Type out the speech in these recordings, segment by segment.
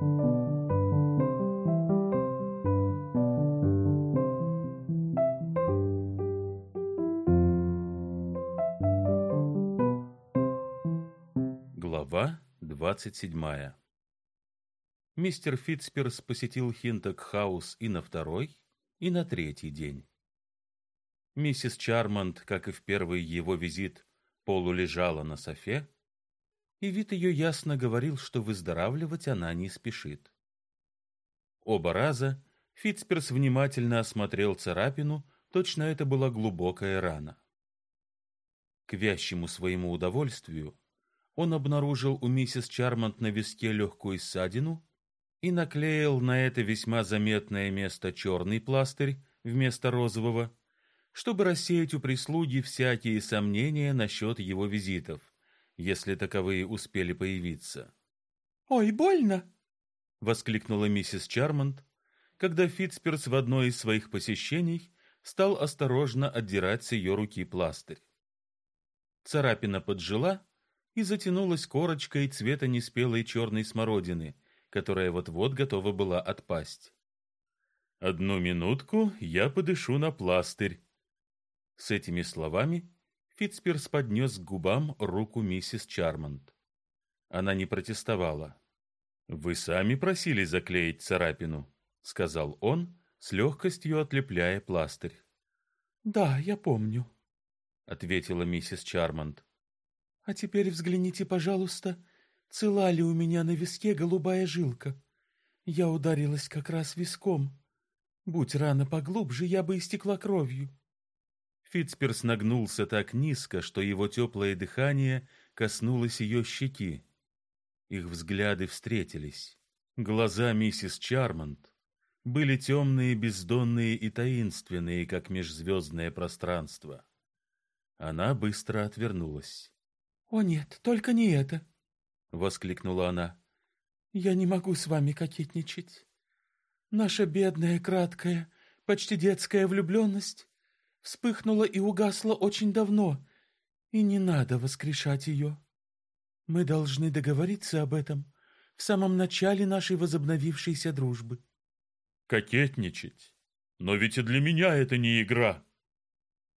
Глава двадцать седьмая. Мистер Фитцперс посетил Хинток-хаус и на второй, и на третий день. Миссис Чармонт, как и в первый его визит, полулежала на софе, и вид ее ясно говорил, что выздоравливать она не спешит. Оба раза Фитцперс внимательно осмотрел царапину, точно это была глубокая рана. К вящему своему удовольствию он обнаружил у миссис Чармонт на виске легкую ссадину и наклеил на это весьма заметное место черный пластырь вместо розового, чтобы рассеять у прислуги всякие сомнения насчет его визитов, если таковые успели появиться. «Ой, больно!» — воскликнула миссис Чармонт, когда Фитцперс в одно из своих посещений стал осторожно отдирать с ее руки пластырь. Царапина поджила и затянулась корочкой цвета неспелой черной смородины, которая вот-вот готова была отпасть. «Одну минутку, я подышу на пластырь». С этими словами Фитцперс поднес к губам руку миссис Чармонт. Она не протестовала. «Вы сами просили заклеить царапину», — сказал он, с легкостью отлепляя пластырь. «Да, я помню», — ответила миссис Чармонт. «А теперь взгляните, пожалуйста, цела ли у меня на виске голубая жилка. Я ударилась как раз виском. Будь рана поглубже, я бы истекла кровью». Фитцперс нагнулся так низко, что его теплое дыхание коснулось ее щеки. Их взгляды встретились. Глаза миссис Чармонт были темные, бездонные и таинственные, как межзвездное пространство. Она быстро отвернулась. «О нет, только не это!» — воскликнула она. «Я не могу с вами кокетничать. Наша бедная, краткая, почти детская влюбленность вспыхнула и угасла очень давно, и не надо воскрешать ее. Мы должны договориться об этом в самом начале нашей возобновившейся дружбы». «Кокетничать? Но ведь и для меня это не игра!»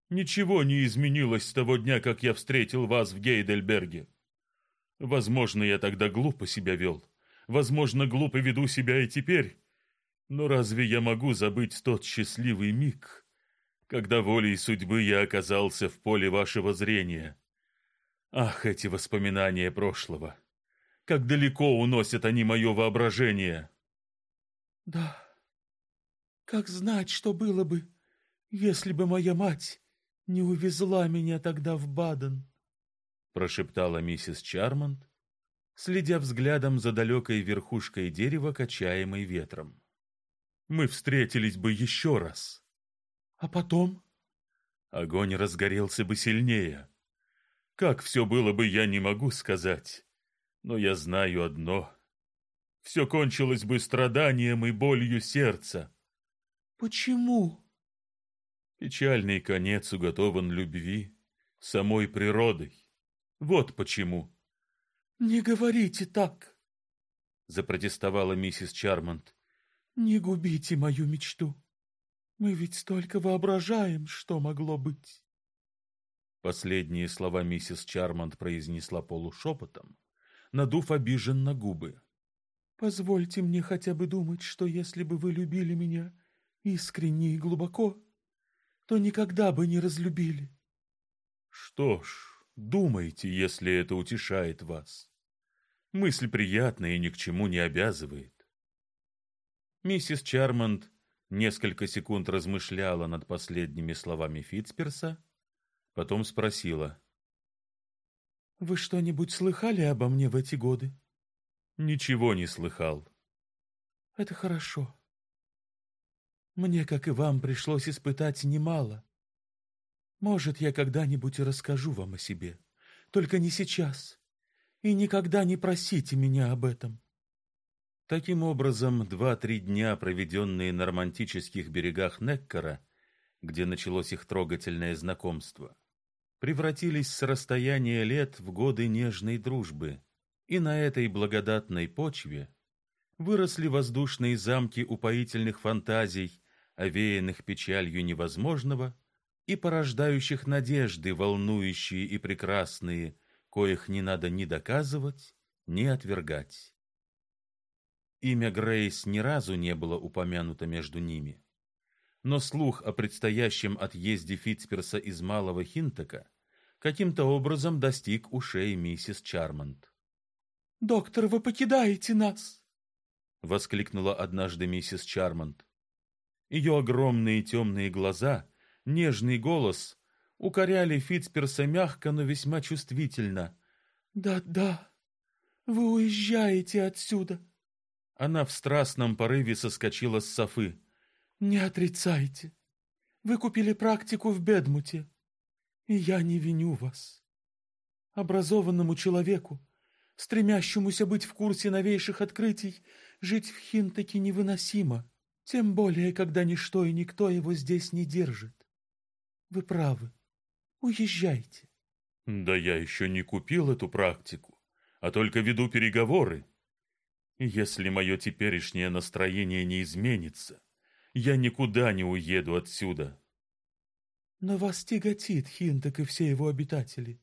Ничего не изменилось с того дня, как я встретил вас в Гейдельберге. Возможно, я тогда глупо себя вел. Возможно, глупо веду себя и теперь. Но разве я могу забыть тот счастливый миг, когда волей судьбы я оказался в поле вашего зрения? Ах, эти воспоминания прошлого! Как далеко уносят они мое воображение! Да, как знать, что было бы, если бы моя мать не увезла меня тогда в Баден, прошептала миссис Чармонт, следя взглядом за далекой верхушкой дерева, качаемой ветром. Мы встретились бы еще раз. А потом огонь разгорелся бы сильнее. Как все было бы, я не могу сказать, но я знаю одно: все кончилось бы страданием и болью сердца. Почему? Печальный конец уготован любви, самой природой. Вот почему. Не говорите так, запротестовала миссис Чармонт. Не губите мою мечту. Мы ведь столько воображаем, что могло быть. Последние слова миссис Чармонт произнесла полушепотом, надув обиженно губы. Позвольте мне хотя бы думать, что если бы вы любили меня искренне и глубоко, то никогда бы не разлюбили. Что ж, думайте, если это утешает вас. Мысль приятная и ни к чему не обязывает. Миссис Чармонт несколько секунд размышляла над последними словами Фитцперса, потом спросила: "Вы что-нибудь слыхали обо мне в эти годы?" "Ничего не слыхал". "Это хорошо. Мне, как и вам, пришлось испытать немало. Может, я когда-нибудь и расскажу вам о себе, только не сейчас. И никогда не просите меня об этом. Таким образом, два-три дня, проведенные на романтических берегах Неккара, где началось их трогательное знакомство, превратились с расстояния лет в годы нежной дружбы. И на этой благодатной почве выросли воздушные замки упоительных фантазий, овеянных печалью невозможного и порождающих надежды, волнующие и прекрасные, коих не надо ни доказывать, ни отвергать. Имя Грейс ни разу не было упомянуто между ними. Но слух о предстоящем отъезде Фитцперса из Малого Хинтока каким-то образом достиг ушей миссис Чармонт. «Доктор, вы покидаете нас!» — воскликнула однажды миссис Чармонт. Ее огромные темные глаза, нежный голос укоряли Фитцперса мягко, но весьма чувствительно. «Да-да, вы уезжаете отсюда!» Она в страстном порыве соскочила с софы. «Не отрицайте. Вы купили практику в Бедмуте, и я не виню вас. Образованному человеку стремящемуся быть в курсе новейших открытий, жить в Хинтаке невыносимо, тем более, когда ничто и никто его здесь не держит. Вы правы. Уезжайте. Да я еще не купил эту практику, а только веду переговоры. Если мое теперешнее настроение не изменится, я никуда не уеду отсюда. Но вас тяготит Хинтак и все его обитатели.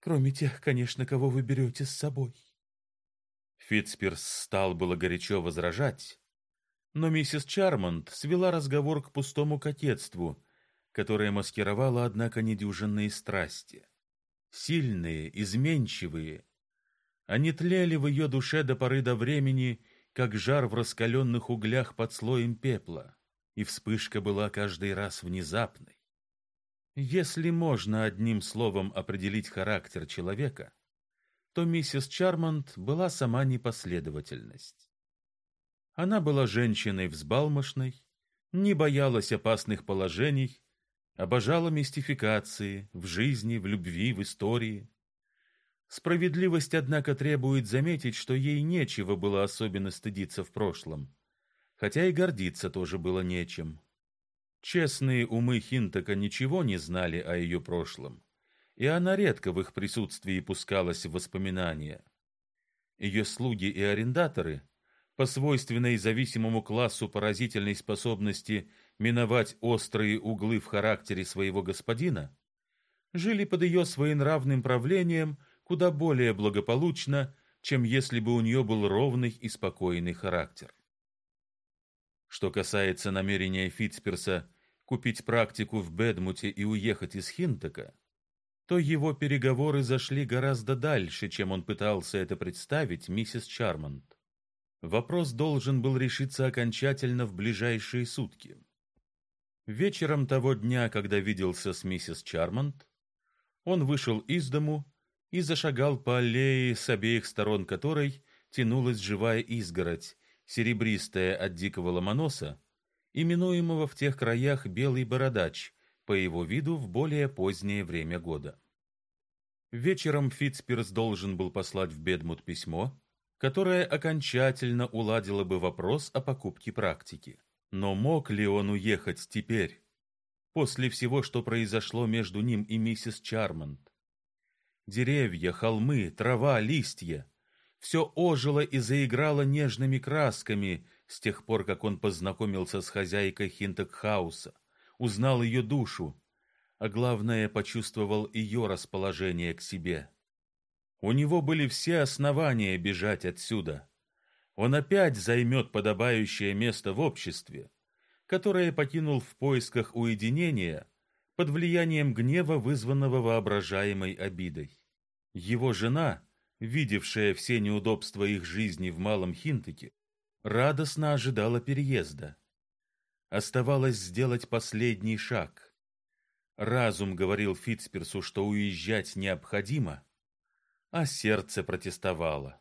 Кроме тех, конечно, кого вы берете с собой. Фитцперс стал было горячо возражать, но миссис Чармонт свела разговор к пустому кокетству, которое маскировало, однако, недюжинные страсти. Сильные, изменчивые. Они тлели в ее душе до поры до времени, как жар в раскаленных углях под слоем пепла, и вспышка была каждый раз внезапной. Если можно одним словом определить характер человека, то миссис Чармонт была сама непоследовательность. Она была женщиной взбалмошной, не боялась опасных положений, обожала мистификации в жизни, в любви, в истории. Справедливость, однако, требует заметить, что ей нечего было особенно стыдиться в прошлом, хотя и гордиться тоже было нечем. Честные умы Хинтака ничего не знали о ее прошлом, и она редко в их присутствии пускалась в воспоминания. Ее слуги и арендаторы, по свойственной зависимому классу поразительной способности миновать острые углы в характере своего господина, жили под ее своенравным правлением куда более благополучно, чем если бы у нее был ровный и спокойный характер. Что касается намерения Фитцперса купить практику в Бедмуте и уехать из Хинтока, то его переговоры зашли гораздо дальше, чем он пытался это представить миссис Чармонт. Вопрос должен был решиться окончательно в ближайшие сутки. Вечером того дня, когда виделся с миссис Чармонт, он вышел из дому и зашагал по аллее, с обеих сторон которой тянулась живая изгородь, серебристая от дикого ломоноса, именуемого в тех краях белый бородач, по его виду в более позднее время года. Вечером Фитцперс должен был послать в Бедмут письмо, которое окончательно уладило бы вопрос о покупке практики. Но мог ли он уехать теперь, после всего, что произошло между ним и миссис Чармонт? Деревья, холмы, трава, листья — все ожило и заиграло нежными красками, с тех пор, как он познакомился с хозяйкой Хинтекхауса, узнал ее душу, а главное, почувствовал ее расположение к себе. У него были все основания бежать отсюда. Он опять займет подобающее место в обществе, которое покинул в поисках уединения под влиянием гнева, вызванного воображаемой обидой. Его жена, видевшая все неудобства их жизни в Малом Хинтеке, радостно ожидала переезда. Оставалось сделать последний шаг. Разум говорил Фитцперсу, что уезжать необходимо, а сердце протестовало.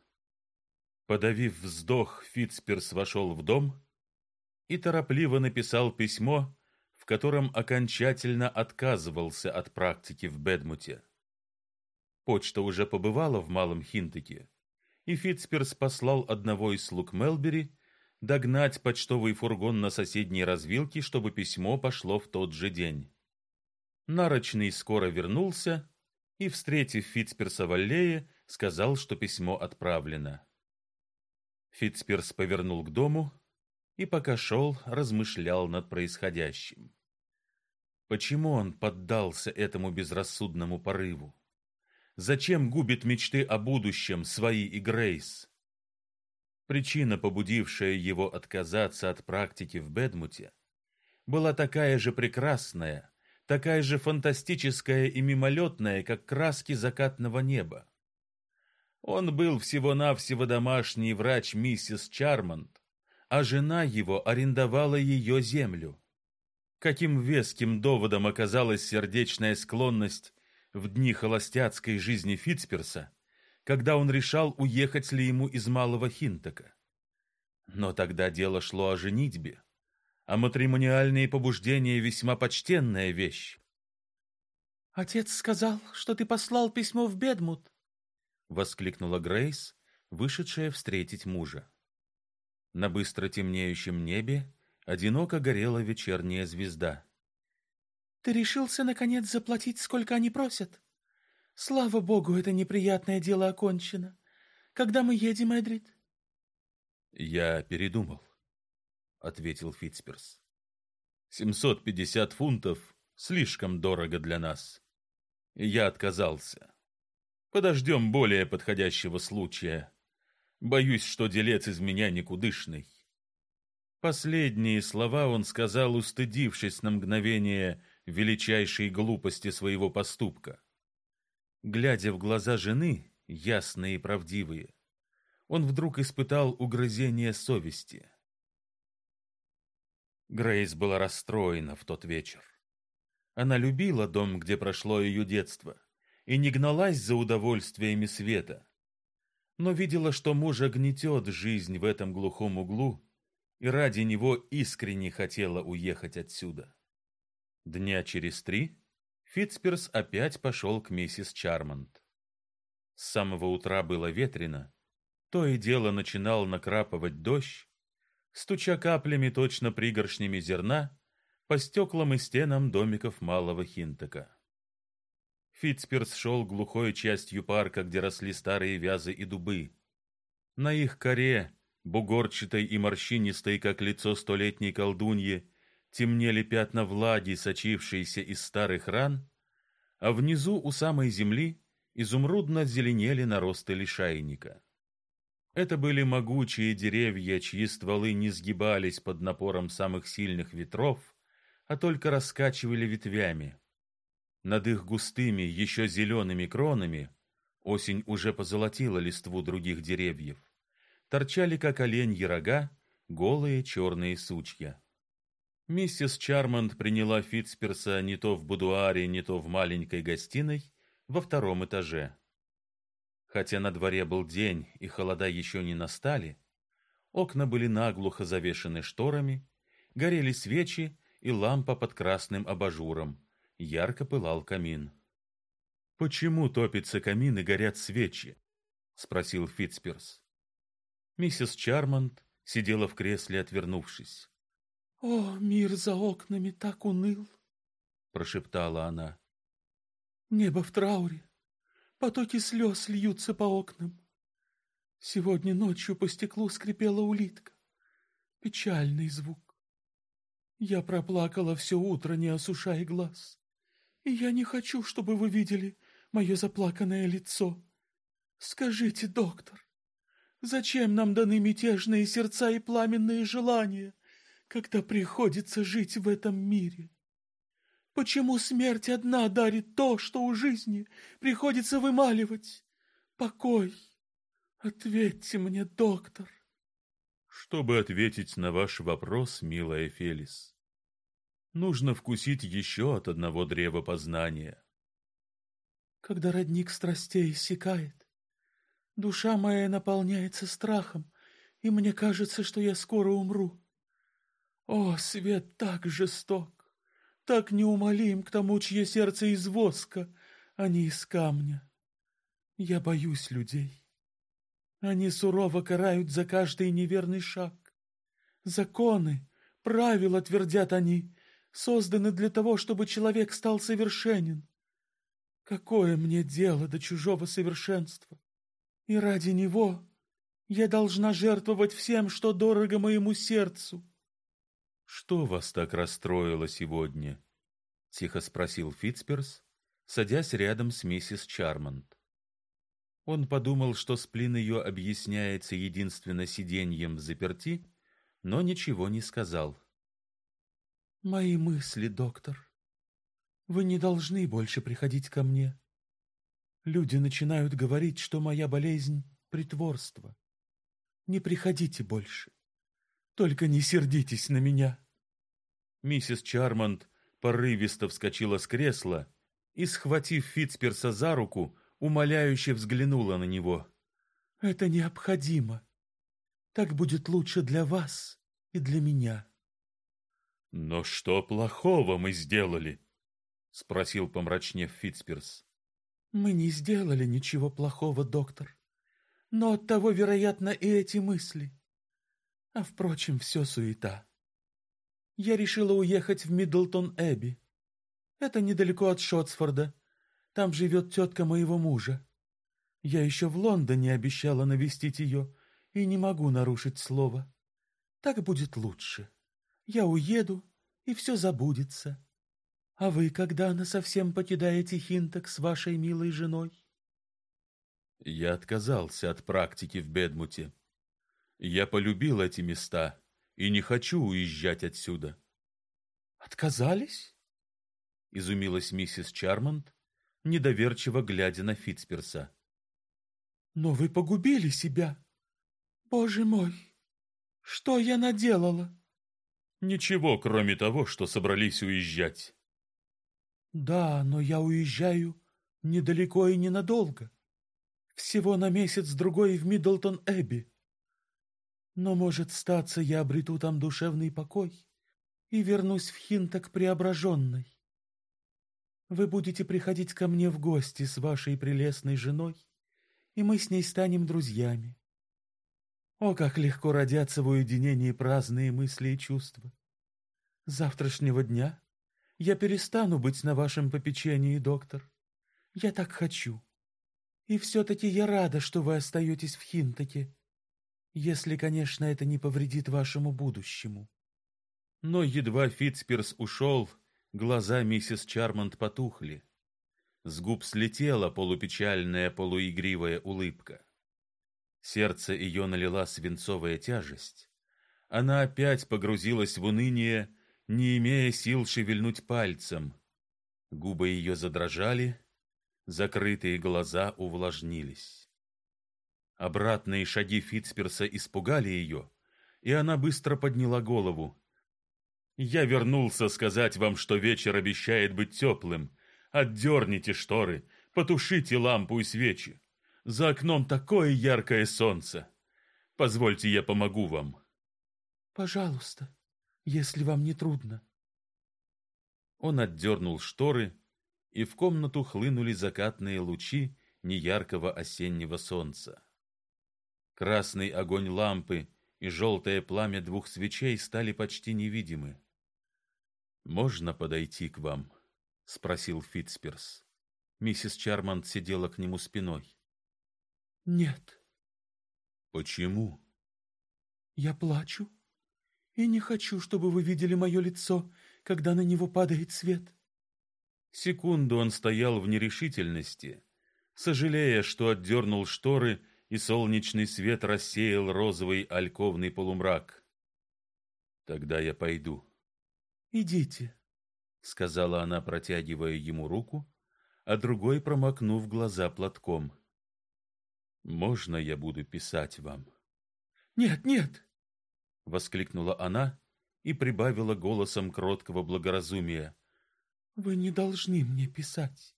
Подавив вздох, Фитцперс вошел в дом и торопливо написал письмо, в котором окончательно отказывался от практики в Бедмуте. Почта уже побывала в Малом Хинтеке, и Фитцперс послал одного из слуг Мелбери догнать почтовый фургон на соседней развилке, чтобы письмо пошло в тот же день. Нарочный скоро вернулся и, встретив Фитцперса в аллее, сказал, что письмо отправлено. Фитцперс повернул к дому и пока шел, размышлял над происходящим. Почему он поддался этому безрассудному порыву? Зачем губит мечты о будущем свои и Грейс? Причина, побудившая его отказаться от практики в Бедмуте, была такая же прекрасная, такая же фантастическая и мимолетная, как краски закатного неба. Он был всего-навсего домашний врач миссис Чармонт, а жена его арендовала ее землю. Каким веским доводом оказалась сердечная склонность в дни холостяцкой жизни Фитцперса, когда он решал, уехать ли ему из Малого Хинтока. Но тогда дело шло о женитьбе, а матримониальные побуждения весьма почтенная вещь. Отец сказал, что ты послал письмо в Бедмут, воскликнула Грейс, вышедшая встретить мужа. На быстро темнеющем небе одиноко горела вечерняя звезда. Ты решился наконец заплатить, сколько они просят? Слава богу, это неприятное дело окончено. Когда мы едем, Эдрид? Я передумал, ответил Фитцперс. Семьсот пятьдесят фунтов слишком дорого для нас. Я отказался. Подождем более подходящего случая. Боюсь, что делец из меня никудышный. Последние слова он сказал, устыдившись на мгновение величайшей глупости своего поступка. Глядя в глаза жены, ясные и правдивые, он вдруг испытал угрызение совести. Грейс была расстроена в тот вечер. Она любила дом, где прошло ее детство, и не гналась за удовольствиями света но видела, что мужа гнетет жизнь в этом глухом углу, и ради него искренне хотела уехать отсюда. Дня через три Фитцперс опять пошел к миссис Чармонт. С самого утра было ветрено, то и дело начинал накрапывать дождь, стуча каплями точно пригоршнями зерна по стеклам и стенам домиков малого Хинтока. Фитцперс шел глухой частью парка, где росли старые вязы и дубы. На их коре, бугорчатой и морщинистой, как лицо столетней колдуньи, темнели пятна влаги, сочившиеся из старых ран, а внизу у самой земли изумрудно зеленели наросты лишайника. Это были могучие деревья, чьи стволы не сгибались под напором самых сильных ветров, а только раскачивали ветвями. Над их густыми, еще зелеными кронами осень уже позолотила листву других деревьев. Торчали, как оленьи рога, голые черные сучья. Миссис Чармонт приняла Фитцперса не то в будуаре, не то в маленькой гостиной во втором этаже. Хотя на дворе был день и холода еще не настали, окна были наглухо завешены шторами, горели свечи и лампа под красным абажуром ярко пылал камин. Почему топится камин и горят свечи? спросил Фитцперс. Миссис Чармонт сидела в кресле, отвернувшись. О, мир за окнами так уныл, прошептала она. Небо в трауре, потоки слез льются по окнам. Сегодня ночью по стеклу скрипела улитка. Печальный звук. Я проплакала все утро, не осушая глаз и я не хочу, чтобы вы видели мое заплаканное лицо. Скажите, доктор, зачем нам даны мятежные сердца и пламенные желания, когда приходится жить в этом мире? Почему смерть одна дарит то, что у жизни приходится вымаливать? Покой. Ответьте мне, доктор. Чтобы ответить на ваш вопрос, милая Фелис, Нужно вкусить еще от одного древа познания. Когда родник страстей иссякает, душа моя наполняется страхом, и мне кажется, что я скоро умру. О, свет так жесток, так неумолим к тому, чье сердце из воска, а не из камня. Я боюсь людей. Они сурово карают за каждый неверный шаг. Законы, правила твердят они, созданы для того, чтобы человек стал совершенен. Какое мне дело до чужого совершенства? И ради него Я должна жертвовать всем, что дорого моему сердцу. Что вас так расстроило сегодня? тихо спросил Фитцперс, садясь рядом с миссис Чармонт. Он подумал, что сплин ее объясняется единственно сиденьем в заперти, но ничего не сказал. Мои мысли, доктор. Вы не должны больше приходить ко мне. Люди начинают говорить, что моя болезнь притворство. Не приходите больше. Только не сердитесь на меня. Миссис Чармонт порывисто вскочила с кресла и, схватив Фитцперса за руку, умоляюще взглянула на него. Это необходимо. Так будет лучше для вас и для меня. Но что плохого мы сделали? спросил помрачнев Фитцперс. Мы не сделали ничего плохого, доктор. Но от того, вероятно, и эти мысли. А впрочем, все суета. Я решила уехать в Миддлтон-Эбби. Это недалеко от Шотсфорда. Там живет тетка моего мужа. Я еще в Лондоне обещала навестить ее и не могу нарушить слово. Так будет лучше. Я уеду, и все забудется. А вы когда насовсем покидаете Хинток с вашей милой женой? Я отказался от практики в Бедмуте. Я полюбил эти места и не хочу уезжать отсюда. Отказались? изумилась миссис Чармонт, недоверчиво глядя на Фитцперса. Но вы погубили себя. Боже мой, что я наделала? Ничего, кроме того, что собрались уезжать. Да, но я уезжаю недалеко и ненадолго. Всего на месяц-другой в Миддлтон-Эбби. Но, может, статься, я обрету там душевный покой и вернусь в Хинток преображенной. Вы будете приходить ко мне в гости с вашей прелестной женой, и мы с ней станем друзьями. О, как легко родятся в уединении праздные мысли и чувства! Завтрашнего дня я перестану быть на вашем попечении, доктор. Я так хочу. И все-таки я рада, что вы остаетесь в Хинтаке, если, конечно, это не повредит вашему будущему. Но едва Фитцперс ушел, глаза миссис Чармонт потухли. С губ слетела полупечальная, полуигривая улыбка. Сердце ее налила свинцовая тяжесть. Она опять погрузилась в уныние не имея сил шевельнуть пальцем. Губы ее задрожали, закрытые глаза увлажнились. Обратные шаги Фитцперса испугали ее, и она быстро подняла голову. Я вернулся сказать вам, что вечер обещает быть теплым. Отдерните шторы, потушите лампу и свечи. За окном такое яркое солнце. Позвольте, я помогу вам. Пожалуйста если вам не трудно. Он отдернул шторы, и в комнату хлынули закатные лучи неяркого осеннего солнца. Красный огонь лампы и желтое пламя двух свечей стали почти невидимы. Можно подойти к вам, спросил Фитцперс. Миссис Чармонт сидела к нему спиной. Нет. Почему? Я плачу и не хочу, чтобы вы видели мое лицо, когда на него падает свет. Секунду он стоял в нерешительности, сожалея, что отдернул шторы, и солнечный свет рассеял розовый альковный полумрак. Тогда я пойду. Идите, сказала она, протягивая ему руку, а другой промокнув глаза платком. Можно я буду писать вам? Нет, нет, воскликнула она и прибавила голосом кроткого благоразумия: Вы не должны мне писать.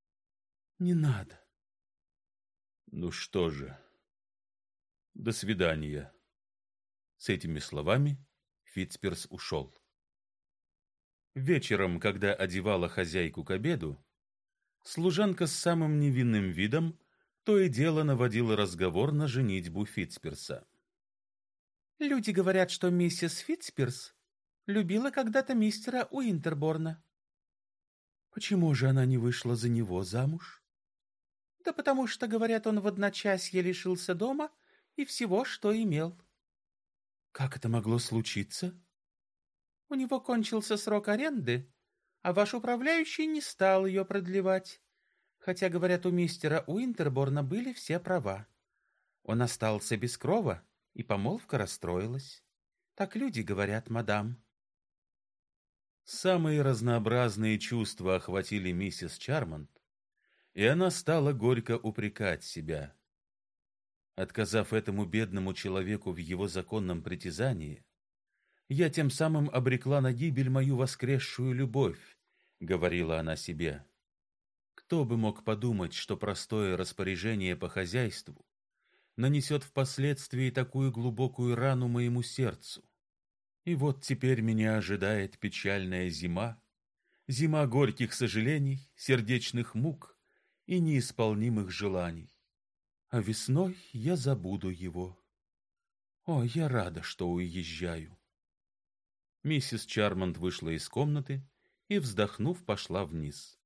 Не надо. Ну что же? До свидания. С этими словами Фитцперс ушел. Вечером, когда одевала хозяйку к обеду, служанка с самым невинным видом то и дело наводила разговор на женитьбу Фитцперса. Люди говорят, что миссис Фитцперс любила когда-то мистера Уинтерборна. Почему же она не вышла за него замуж? Да потому что, говорят, он в одночасье лишился дома и всего, что имел. Как это могло случиться? У него кончился срок аренды, а ваш управляющий не стал ее продлевать, хотя, говорят, у мистера Уинтерборна были все права. Он остался без крова, и помолвка расстроилась. Так люди говорят, мадам. Самые разнообразные чувства охватили миссис Чармонт, и она стала горько упрекать себя. Отказав этому бедному человеку в его законном притязании, я тем самым обрекла на гибель мою воскресшую любовь, говорила она себе. Кто бы мог подумать, что простое распоряжение по хозяйству нанесет впоследствии такую глубокую рану моему сердцу. И вот теперь меня ожидает печальная зима, зима горьких сожалений, сердечных мук и неисполнимых желаний а весной я забуду его. О, я рада, что уезжаю. Миссис Чармонт вышла из комнаты и, вздохнув, пошла вниз.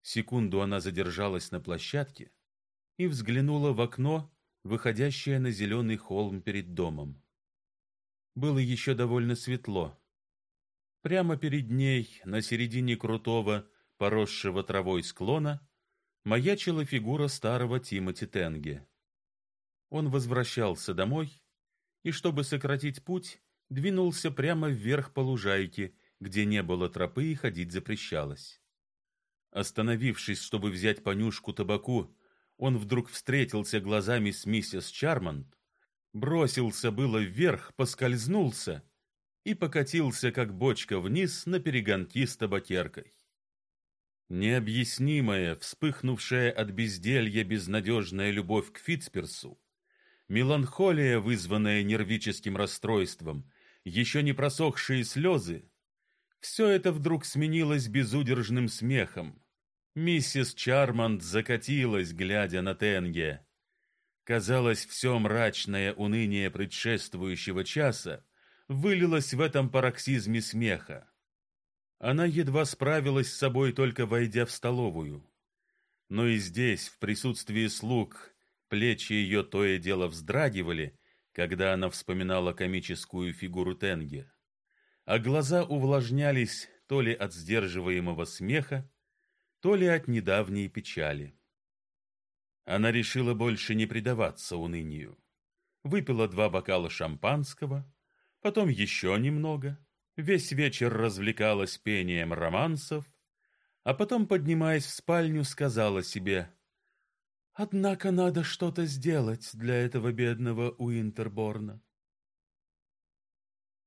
Секунду она задержалась на площадке и взглянула в окно, выходящее на зеленый холм перед домом. Было еще довольно светло. Прямо перед ней, на середине крутого, поросшего травой склона, маячила фигура старого Тимоти Тенге. Он возвращался домой и, чтобы сократить путь, двинулся прямо вверх по лужайке, где не было тропы и ходить запрещалось. Остановившись, чтобы взять понюшку табаку, он вдруг встретился глазами с миссис Чармонт, бросился было вверх, поскользнулся и покатился, как бочка, вниз на перегонки с табакеркой. Необъяснимая, вспыхнувшая от безделья безнадежная любовь к Фитцперсу, меланхолия, вызванная нервическим расстройством, еще не просохшие слезы, все это вдруг сменилось безудержным смехом. Миссис Чармонт закатилась, глядя на Тенге. Казалось, все мрачное уныние предшествующего часа вылилось в этом пароксизме смеха. Она едва справилась с собой, только войдя в столовую. Но и здесь, в присутствии слуг, плечи ее то и дело вздрагивали, когда она вспоминала комическую фигуру Тенге, а глаза увлажнялись то ли от сдерживаемого смеха, то ли от недавней печали. Она решила больше не предаваться унынию. Выпила два бокала шампанского, потом еще немного — весь вечер развлекалась пением романсов, а потом, поднимаясь в спальню, сказала себе: "Однако надо что-то сделать для этого бедного Уинтерборна.